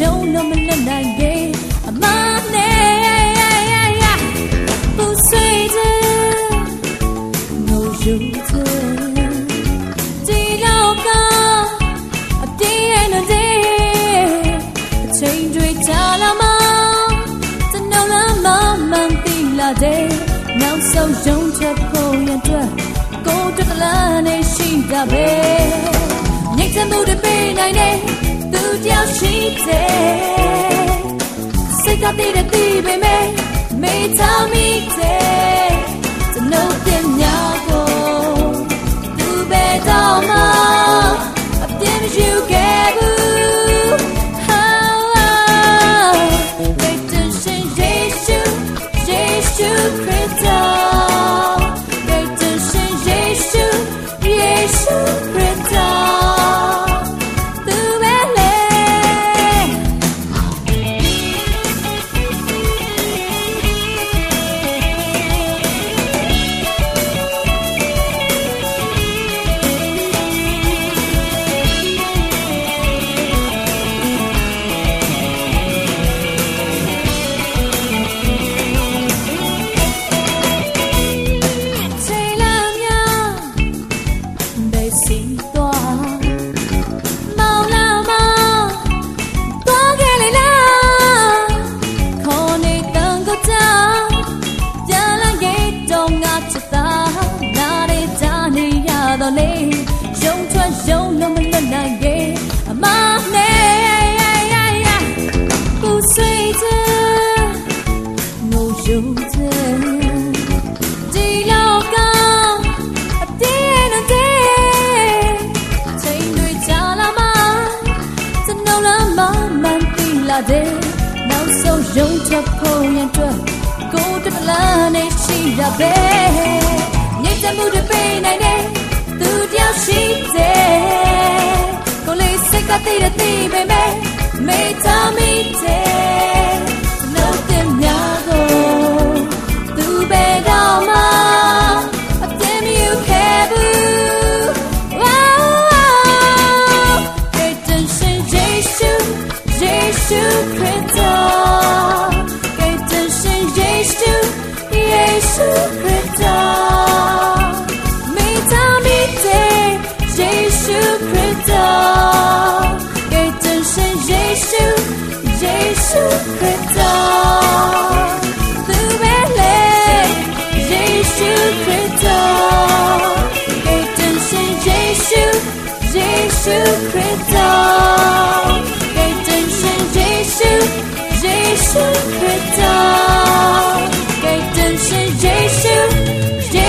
ယုံလို့မလွတ်နိုင်ခဲ့အမနဲ့ပူဆွေးတဲ့ငိုယူတဲ့ဒီလောကအပြည့်ရဲ့တဲ့အချိန်တွေကြာလာမှတနှလုံးမမှန်သိလာတဲ့နောက်ဆုံးယုံချက်ဖို့ရတဲ့ကိုယ်တကလားနဲ့ရှိတာပဲညစ်တဲ့မှုတွေပေးနိုင်တဲ့သူတ ယောက်ရှိတဲ့စိတ်ကတည် ပူဆွေးတဲ့ငိုယုံတဲ့ဒီလောကအပြည့်နဲ့တည်းချိန်တွေကြာလာမှစနှုံးလာမှမှန်ပြီလာတဲ့နောက်ဆုံးရုံချက်ဖို့ရန်အတွက်ကိုယ်တကလားနဲ့ရှိရပဲညစ်တဲ့မှုတွေပေးနိုင်တဲ့သူတယောက်ရှိတဲ့ကိုယ်လေးစိတ်ကတည်တဲ့တည်ပေမဲ့မေး ယေရှုခရစ်တော်ဂိတ်တန်ရှင်ယေရှုယေရှုခရစ်တော်ဂိတ်တန်ရှင်ယေရှုယေ